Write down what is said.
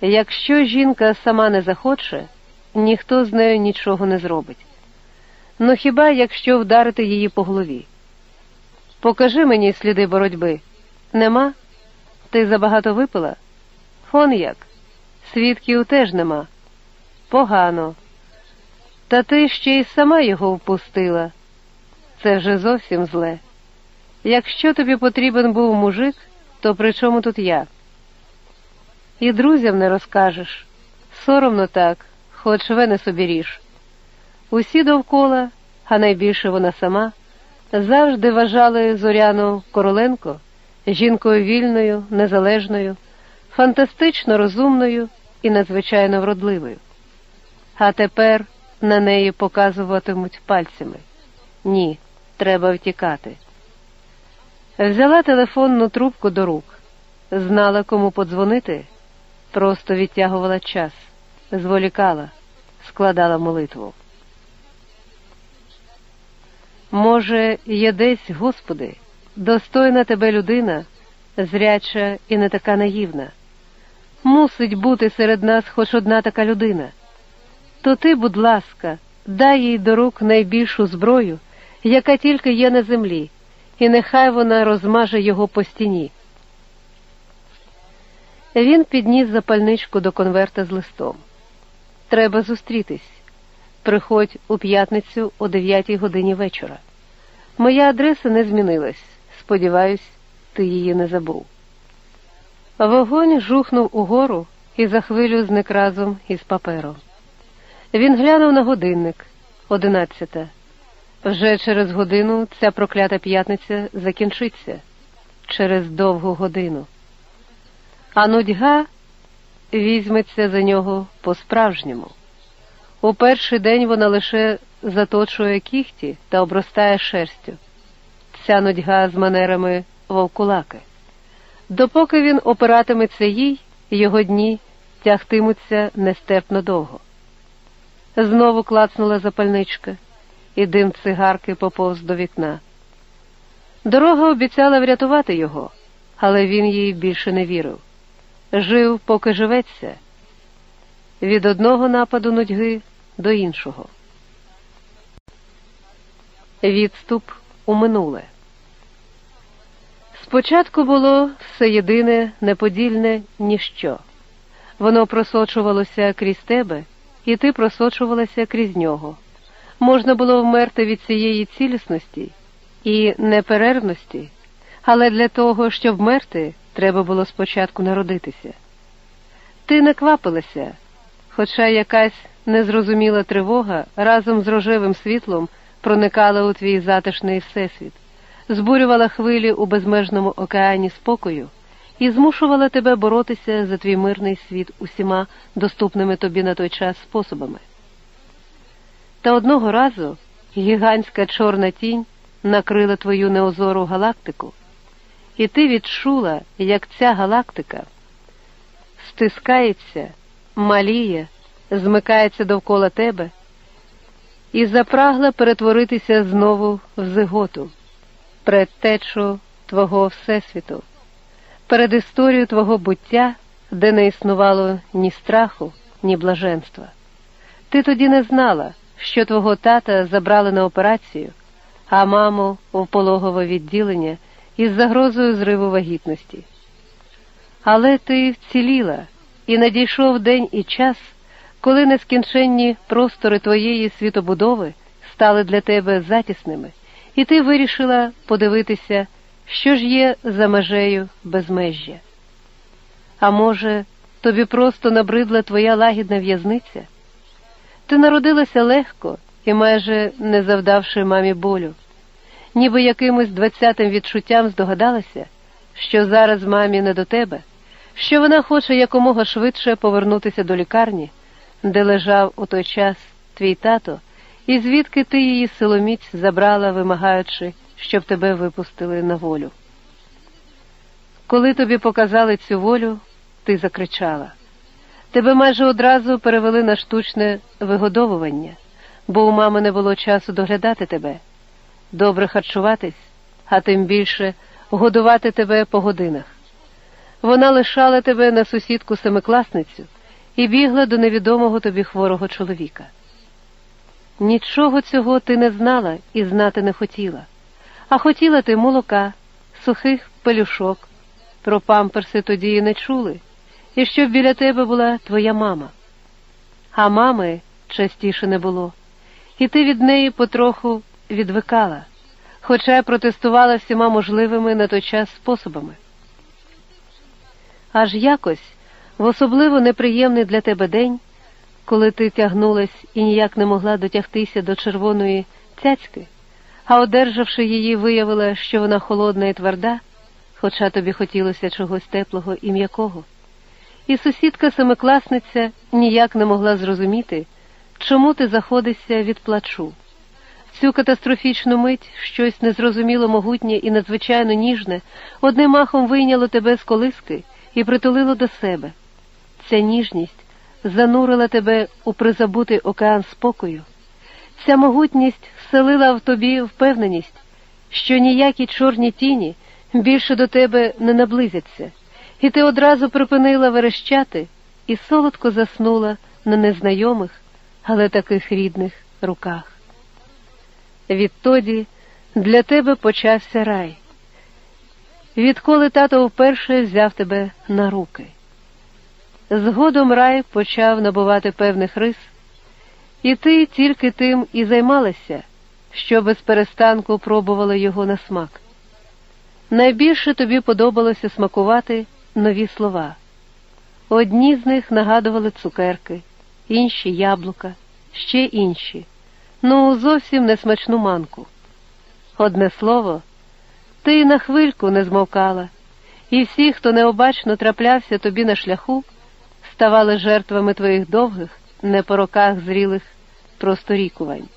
Якщо жінка сама не захоче, ніхто з нею нічого не зробить. Ну хіба якщо вдарити її по голові? Покажи мені сліди боротьби. Нема? Ти забагато випила? Он як? Свідків теж нема. Погано. Та ти ще й сама його впустила. Це вже зовсім зле. Якщо тобі потрібен був мужик, то при чому тут я? І друзям не розкажеш. Соромно так, хоч вене собі ріж. Усі довкола, а найбільше вона сама, завжди вважали Зоряну Короленко жінкою вільною, незалежною, фантастично розумною і надзвичайно вродливою. А тепер на неї показуватимуть пальцями. Ні, треба втікати. Взяла телефонну трубку до рук, знала, кому подзвонити, просто відтягувала час, зволікала, складала молитву. Може, є десь, Господи, достойна тебе людина, зряча і не така наївна. Мусить бути серед нас хоч одна така людина. То ти, будь ласка, дай їй до рук найбільшу зброю, яка тільки є на землі, і нехай вона розмаже його по стіні. Він підніс запальничку до конверта з листом. Треба зустрітись. Приходь у п'ятницю о дев'ятій годині вечора. Моя адреса не змінилась. Сподіваюсь, ти її не забув. Вогонь жухнув угору і за хвилю зник разом із папером. Він глянув на годинник одинадцята. Вже через годину ця проклята п'ятниця закінчиться через довгу годину. А нудьга візьметься за нього по-справжньому. У перший день вона лише заточує кіхті та обростає шерстю. Ця нудьга з манерами вовкулаки. Допоки він опиратиметься їй, його дні тягтимуться нестерпно довго. Знову клацнула запальничка, і дим цигарки поповз до вікна. Дорога обіцяла врятувати його, але він їй більше не вірив. Жив, поки живеться, від одного нападу нудьги до іншого. Відступ у минуле. Спочатку було все єдине, неподільне ніщо. Воно просочувалося крізь тебе, і ти просочувалася крізь нього. Можна було вмерти від цієї цілісності і неперервності, але для того, щоб вмерти, треба було спочатку народитися. Ти не квапилася, хоча якась незрозуміла тривога разом з рожевим світлом проникала у твій затишний всесвіт, збурювала хвилі у безмежному океані спокою і змушувала тебе боротися за твій мирний світ усіма доступними тобі на той час способами. Та одного разу гігантська чорна тінь накрила твою неозору галактику, і ти відчула, як ця галактика стискається, маліє, змикається довкола тебе і запрагла перетворитися знову в зиготу, предтечу твого Всесвіту, перед історією твого буття, де не існувало ні страху, ні блаженства. Ти тоді не знала, що твого тата забрали на операцію, а маму в пологове відділення із загрозою зриву вагітності. Але ти вціліла, і надійшов день і час коли нескінченні простори твоєї світобудови стали для тебе затісними, і ти вирішила подивитися, що ж є за межею безмежжя. А може, тобі просто набридла твоя лагідна в'язниця? Ти народилася легко і майже не завдавши мамі болю, ніби якимось двадцятим відчуттям здогадалася, що зараз мамі не до тебе, що вона хоче якомога швидше повернутися до лікарні де лежав у той час твій тато, і звідки ти її силоміць забрала, вимагаючи, щоб тебе випустили на волю. Коли тобі показали цю волю, ти закричала. Тебе майже одразу перевели на штучне вигодовування, бо у мами не було часу доглядати тебе, добре харчуватись, а тим більше годувати тебе по годинах. вона лишала тебе на сусідку семикласницю і бігла до невідомого тобі хворого чоловіка. Нічого цього ти не знала і знати не хотіла, а хотіла ти молока, сухих пелюшок. Про памперси тоді і не чули, і щоб біля тебе була твоя мама. А мами частіше не було, і ти від неї потроху відвикала, хоча протестувала всіма можливими на той час способами. Аж якось, в особливо неприємний для тебе день, коли ти тягнулась і ніяк не могла дотягтися до червоної цяцьки, а одержавши її, виявила, що вона холодна і тверда, хоча тобі хотілося чогось теплого і м'якого. І сусідка семикласниця ніяк не могла зрозуміти, чому ти заходишся від плачу. Цю катастрофічну мить щось незрозуміло могутнє і надзвичайно ніжне одним махом вийняло тебе з колиски і притулило до себе. Ця ніжність занурила тебе у призабутий океан спокою. Ця могутність вселила в тобі впевненість, що ніякі чорні тіні більше до тебе не наблизяться, і ти одразу припинила верещати і солодко заснула на незнайомих, але таких рідних руках. Відтоді для тебе почався рай. Відколи тато вперше взяв тебе на руки. Згодом рай почав набувати певних рис, і ти тільки тим і займалася, що без перестанку пробувала його на смак. Найбільше тобі подобалося смакувати нові слова. Одні з них нагадували цукерки, інші яблука, ще інші, ну зовсім несмачну манку. Одне слово, ти на хвильку не змовкала, і всі, хто необачно траплявся тобі на шляху, ставали жертвами твоїх довгих, не по роках зрілих просторікувань.